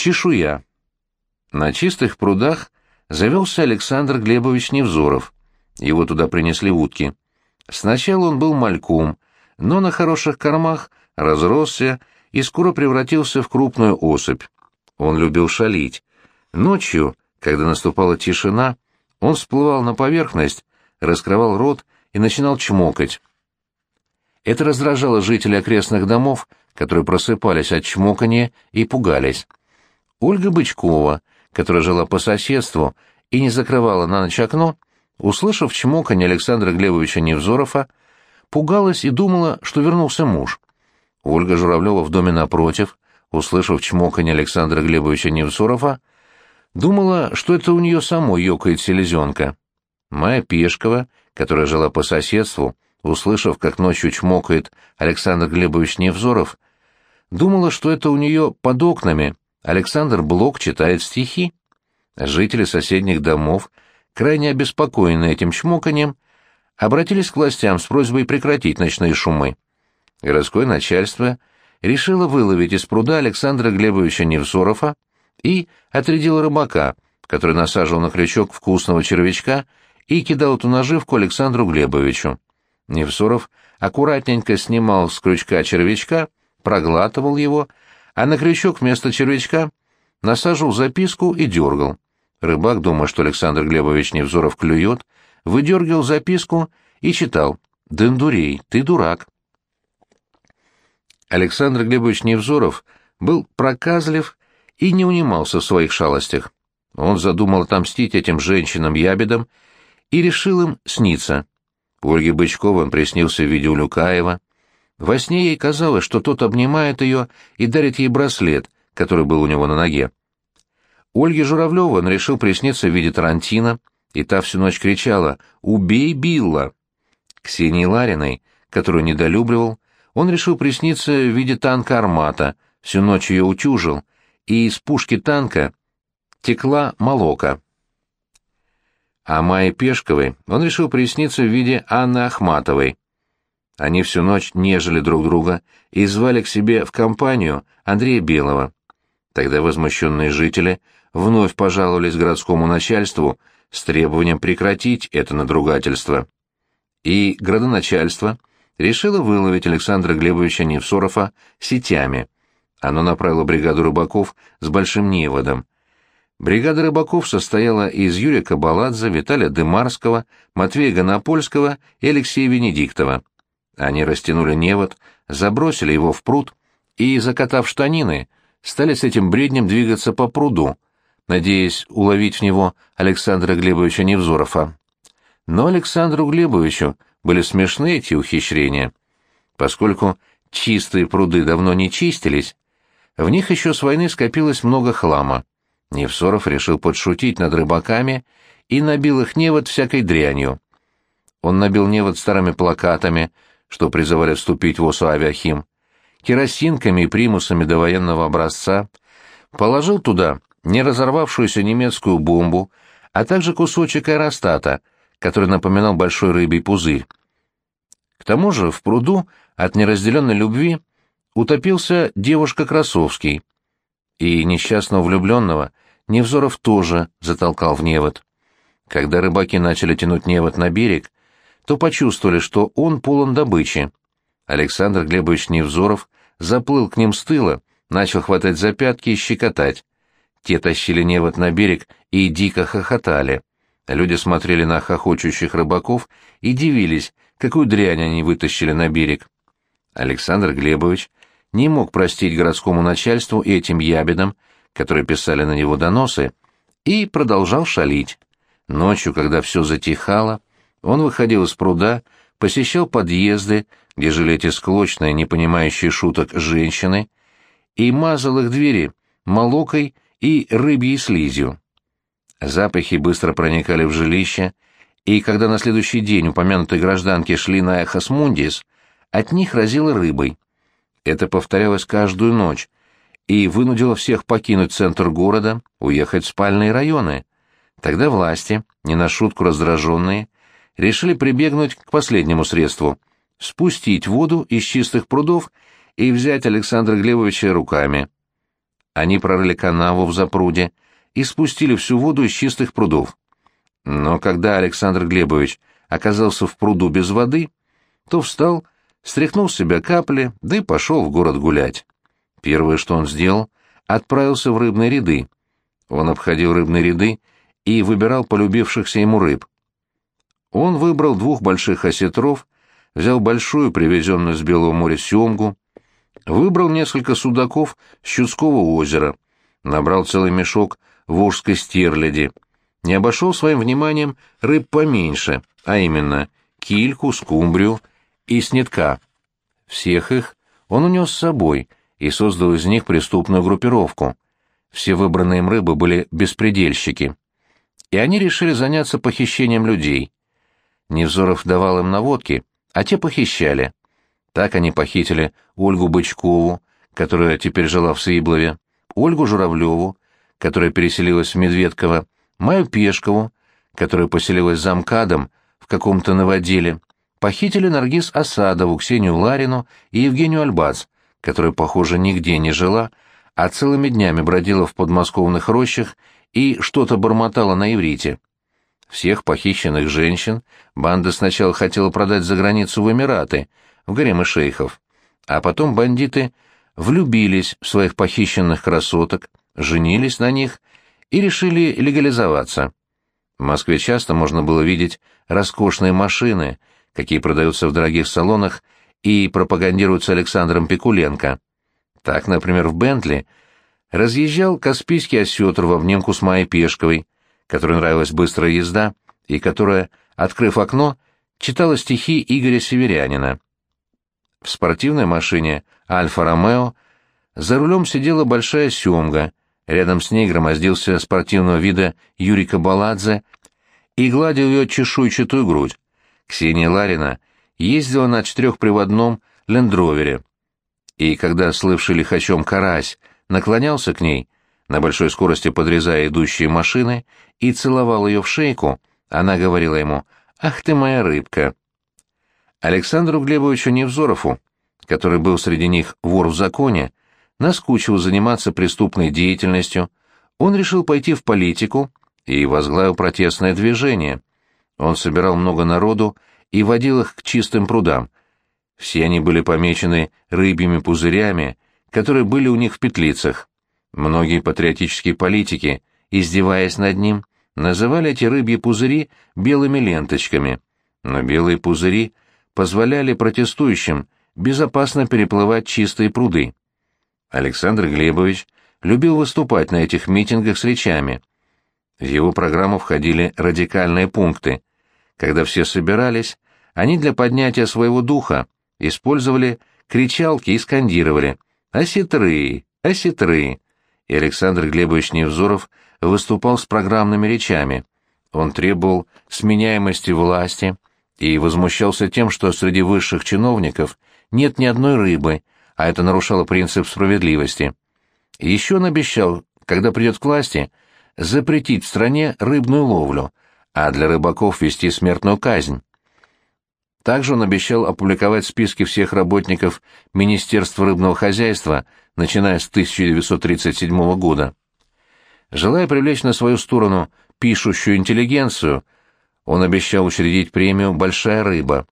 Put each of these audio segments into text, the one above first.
Чешуя. На чистых прудах завелся Александр Глебович Невзоров. Его туда принесли утки. Сначала он был мальком, но на хороших кормах разросся и скоро превратился в крупную особь. Он любил шалить. Ночью, когда наступала тишина, он всплывал на поверхность, раскрывал рот и начинал чмокать. Это раздражало жителей окрестных домов, которые просыпались от чмокания и пугались. Ольга Бычкова, которая жила по соседству и не закрывала на ночь окно, услышав чмоканье Александра Глебовича Невзорова, пугалась и думала, что вернулся муж. Ольга Журавлева в доме напротив, услышав чмоканье Александра Глебовича Невзорова, думала, что это у нее самой ёкает селезенка. Майя Пешкова, которая жила по соседству, услышав, как ночью чмокает Александр Глебович Невзоров, думала, что это у нее под окнами Александр Блок читает стихи. Жители соседних домов, крайне обеспокоенные этим чмоканием, обратились к властям с просьбой прекратить ночные шумы. Городское начальство решило выловить из пруда Александра Глебовича Невзорова и отрядило рыбака, который насаживал на крючок вкусного червячка и кидал эту наживку Александру Глебовичу. Невзоров аккуратненько снимал с крючка червячка, проглатывал его, а на крючок вместо червячка насаживал записку и дергал. Рыбак, думая, что Александр Глебович Невзоров клюет, выдергивал записку и читал «Дендурей, ты дурак». Александр Глебович Невзоров был проказлив и не унимался в своих шалостях. Он задумал отомстить этим женщинам-ябедам и решил им сниться. Ольге Бычковой он приснился в виде Улюкаева. Во сне ей казалось, что тот обнимает ее и дарит ей браслет, который был у него на ноге. Ольге Журавлевой он решил присниться в виде Тарантино, и та всю ночь кричала «Убей Билла!». Ксении Лариной, которую недолюбливал, он решил присниться в виде танка «Армата», всю ночь ее утюжил, и из пушки танка текла молока а Майе Пешковой он решил присниться в виде Анны Ахматовой. Они всю ночь нежели друг друга и звали к себе в компанию Андрея Белого. Тогда возмущенные жители вновь пожаловались городскому начальству с требованием прекратить это надругательство. И градоначальство решило выловить Александра Глебовича Невсорова сетями. Оно направило бригаду рыбаков с большим неводом. Бригада рыбаков состояла из Юрия Кабаладзе, Виталия Дымарского, Матвея Гонопольского и Алексея Венедиктова. Они растянули невод, забросили его в пруд и, закатав штанины, стали с этим бреднем двигаться по пруду, надеясь уловить в него Александра Глебовича Невзорова. Но Александру Глебовичу были смешны эти ухищрения. Поскольку чистые пруды давно не чистились, в них еще с войны скопилось много хлама. Невсоров решил подшутить над рыбаками и набил их невод всякой дрянью. Он набил невод старыми плакатами, что призывали вступить в ОСУ «Авиахим», керосинками и примусами довоенного образца, положил туда не разорвавшуюся немецкую бомбу, а также кусочек аэростата, который напоминал большой рыбий пузырь. К тому же в пруду от неразделенной любви утопился девушка Красовский, и несчастного влюбленного Невзоров тоже затолкал в невод. Когда рыбаки начали тянуть невод на берег, то почувствовали, что он полон добычи. Александр Глебович Невзоров заплыл к ним с тыла, начал хватать за пятки и щекотать. Те тащили невод на берег и дико хохотали. Люди смотрели на хохочущих рыбаков и дивились, какую дрянь они вытащили на берег. Александр Глебович не мог простить городскому начальству и этим ябедам, которые писали на него доносы, и продолжал шалить. Ночью, когда все затихало, он выходил из пруда, посещал подъезды, где жили эти склочные, не понимающие шуток женщины, и мазал их двери молокой и рыбьей слизью. Запахи быстро проникали в жилище, и когда на следующий день упомянутые гражданки шли на Эхос Мундис, от них разило рыбой. Это повторялось каждую ночь и вынудило всех покинуть центр города, уехать в спальные районы. Тогда власти, не на шутку раздраженные, решили прибегнуть к последнему средству — спустить воду из чистых прудов и взять Александра Глебовича руками. Они прорыли канаву в запруде и спустили всю воду из чистых прудов. Но когда Александр Глебович оказался в пруду без воды, то встал, стряхнул с себя капли, да и пошел в город гулять. Первое, что он сделал, отправился в рыбные ряды. Он обходил рыбные ряды и выбирал полюбившихся ему рыб. Он выбрал двух больших осетров, взял большую, привезенную с Белого моря семгу, выбрал несколько судаков с Чудского озера, набрал целый мешок волжской стерляди, не обошел своим вниманием рыб поменьше, а именно кильку, скумбрию и снетка. Всех их он унес с собой и создал из них преступную группировку. Все выбранные им рыбы были беспредельщики. И они решили заняться похищением людей. Невзоров давал им наводки, а те похищали. Так они похитили Ольгу Бычкову, которая теперь жила в Свиблове, Ольгу Журавлеву, которая переселилась в Медведково, Маю Пешкову, которая поселилась за МКАДом в каком-то новоделе, похитили Наргиз Асадову, Ксению Ларину и Евгению Альбац, которая, похоже, нигде не жила, а целыми днями бродила в подмосковных рощах и что-то бормотала на иврите. Всех похищенных женщин банда сначала хотела продать за границу в Эмираты, в гаремы шейхов, а потом бандиты влюбились в своих похищенных красоток, женились на них и решили легализоваться. В Москве часто можно было видеть роскошные машины, какие продаются в дорогих салонах и пропагандируются Александром Пикуленко. Так, например, в Бентли разъезжал Каспийский осетр в обнимку с Майей Пешковой, которой нравилась быстрая езда и которая, открыв окно, читала стихи Игоря Северянина. В спортивной машине «Альфа-Ромео» за рулем сидела большая семга, рядом с ней громоздился спортивного вида Юрий Кабаладзе и гладил ее чешуйчатую грудь. Ксения Ларина ездила на четырехприводном лендровере, и когда слывший лихачом карась наклонялся к ней, на большой скорости подрезая идущие машины, и целовал ее в шейку, она говорила ему «Ах ты моя рыбка!». Александру Глебовичу Невзорову, который был среди них вор в законе, наскучил заниматься преступной деятельностью, он решил пойти в политику и возглавил протестное движение. Он собирал много народу и водил их к чистым прудам. Все они были помечены рыбьими пузырями, которые были у них в петлицах. Многие патриотические политики, издеваясь над ним, называли эти рыбьи пузыри белыми ленточками, но белые пузыри позволяли протестующим безопасно переплывать чистые пруды. Александр Глебович любил выступать на этих митингах с речами. В его программу входили радикальные пункты. Когда все собирались, они для поднятия своего духа использовали кричалки и скандировали «Осетры! Осетры!» И Александр Глебович Невзоров выступал с программными речами. Он требовал сменяемости власти и возмущался тем, что среди высших чиновников нет ни одной рыбы, а это нарушало принцип справедливости. еще он обещал, когда придет к власти, запретить в стране рыбную ловлю, а для рыбаков вести смертную казнь. Также он обещал опубликовать списки всех работников Министерства рыбного хозяйства, начиная с 1937 года. Желая привлечь на свою сторону пишущую интеллигенцию, он обещал учредить премию «Большая рыба».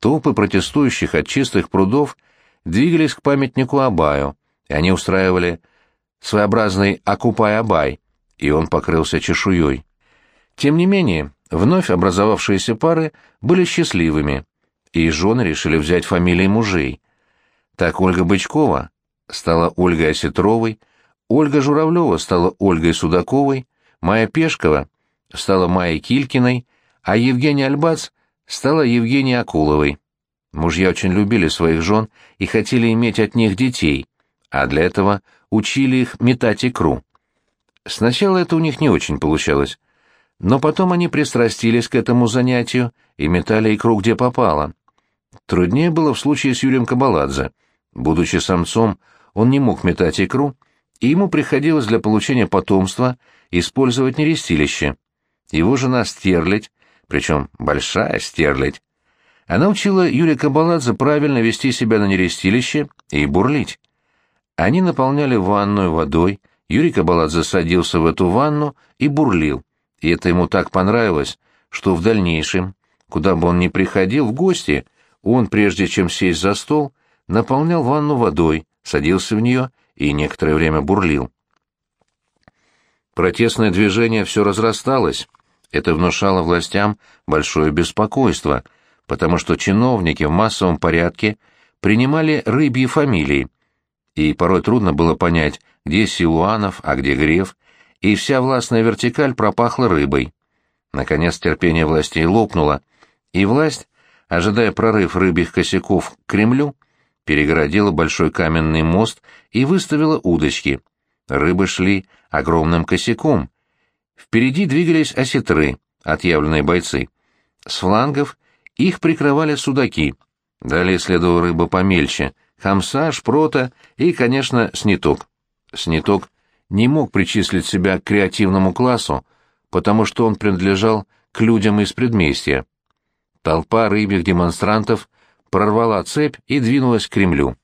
Толпы протестующих от чистых прудов двигались к памятнику Абаю, и они устраивали своеобразный «Окупай-Абай», и он покрылся чешуей. Тем не менее, Вновь образовавшиеся пары были счастливыми, и жены решили взять фамилии мужей. Так Ольга Бычкова стала Ольгой Осетровой, Ольга Журавлева стала Ольгой Судаковой, Майя Пешкова стала Майей Килькиной, а Евгения Альбац стала Евгенией Акуловой. Мужья очень любили своих жен и хотели иметь от них детей, а для этого учили их метать икру. Сначала это у них не очень получалось. Но потом они пристрастились к этому занятию и метали икру где попало. Труднее было в случае с Юрием Кабаладзе. Будучи самцом, он не мог метать икру, и ему приходилось для получения потомства использовать нерестилище. Его жена стерлядь, причем большая стерлядь, она учила Юрия Кабаладзе правильно вести себя на нерестилище и бурлить. Они наполняли ванную водой, Юрий Кабаладзе садился в эту ванну и бурлил, и это ему так понравилось, что в дальнейшем, куда бы он ни приходил в гости, он, прежде чем сесть за стол, наполнял ванну водой, садился в нее и некоторое время бурлил. Протестное движение все разрасталось. Это внушало властям большое беспокойство, потому что чиновники в массовом порядке принимали рыбьи фамилии, и порой трудно было понять, где Силуанов, а где Греф, и вся властная вертикаль пропахла рыбой. Наконец терпение властей лопнуло, и власть, ожидая прорыв рыбьих косяков к Кремлю, перегородила большой каменный мост и выставила удочки. Рыбы шли огромным косяком. Впереди двигались осетры, отъявленные бойцы. С флангов их прикрывали судаки. Далее следовала рыба помельче — хамса, шпрота и, конечно, сниток. Сниток не мог причислить себя к креативному классу, потому что он принадлежал к людям из предместья. Толпа рыбьих демонстрантов прорвала цепь и двинулась к Кремлю.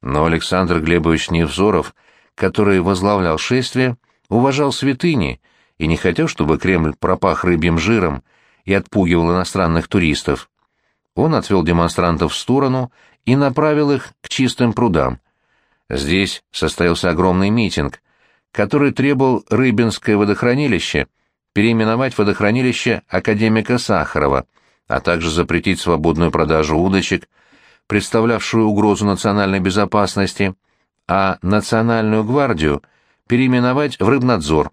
Но Александр Глебович Невзоров, который возглавлял шествие, уважал святыни и не хотел, чтобы Кремль пропах рыбьим жиром и отпугивал иностранных туристов. Он отвел демонстрантов в сторону и направил их к чистым прудам. Здесь состоялся огромный митинг, который требовал Рыбинское водохранилище переименовать водохранилище академика Сахарова, а также запретить свободную продажу удочек, представлявшую угрозу национальной безопасности, а Национальную гвардию переименовать в Рыбнадзор,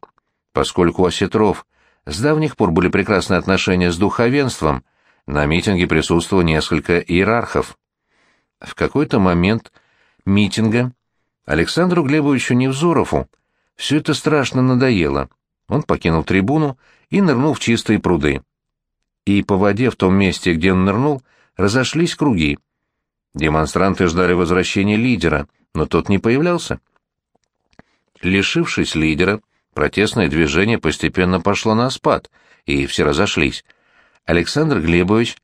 поскольку у осетров с давних пор были прекрасные отношения с духовенством, на митинге присутствовало несколько иерархов. В какой-то момент митинга Александру Глебовичу Невзорову все это страшно надоело. Он покинул трибуну и нырнул в чистые пруды. И по воде в том месте, где он нырнул, разошлись круги. Демонстранты ждали возвращения лидера, но тот не появлялся. Лишившись лидера, протестное движение постепенно пошло на спад, и все разошлись. Александр Глебович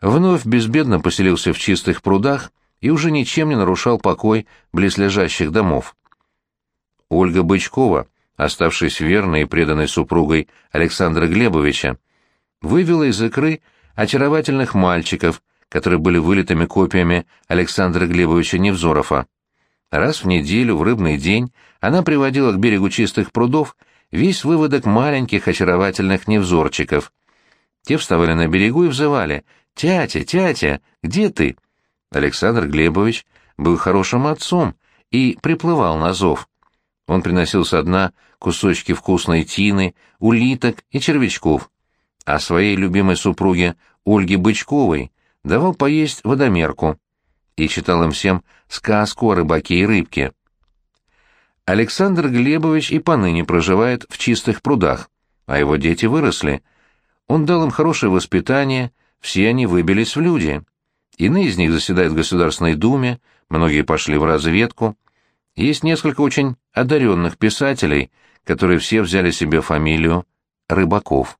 вновь безбедно поселился в чистых прудах и уже ничем не нарушал покой близлежащих домов. Ольга Бычкова, оставшись верной и преданной супругой Александра Глебовича, вывела из икры очаровательных мальчиков, которые были вылитыми копиями Александра Глебовича Невзорова. Раз в неделю, в рыбный день, она приводила к берегу чистых прудов весь выводок маленьких очаровательных невзорчиков. Те вставали на берегу и взывали «Тятя, тятя, где ты?» Александр Глебович был хорошим отцом и приплывал на зов. Он приносил со дна кусочки вкусной тины, улиток и червячков, а своей любимой супруге Ольге Бычковой давал поесть водомерку и читал им всем сказку о рыбаке и рыбке. Александр Глебович и поныне проживает в чистых прудах, а его дети выросли. Он дал им хорошее воспитание, все они выбились в люди. Иные из них заседают в Государственной Думе, многие пошли в разведку. Есть несколько очень одаренных писателей, которые все взяли себе фамилию Рыбаков.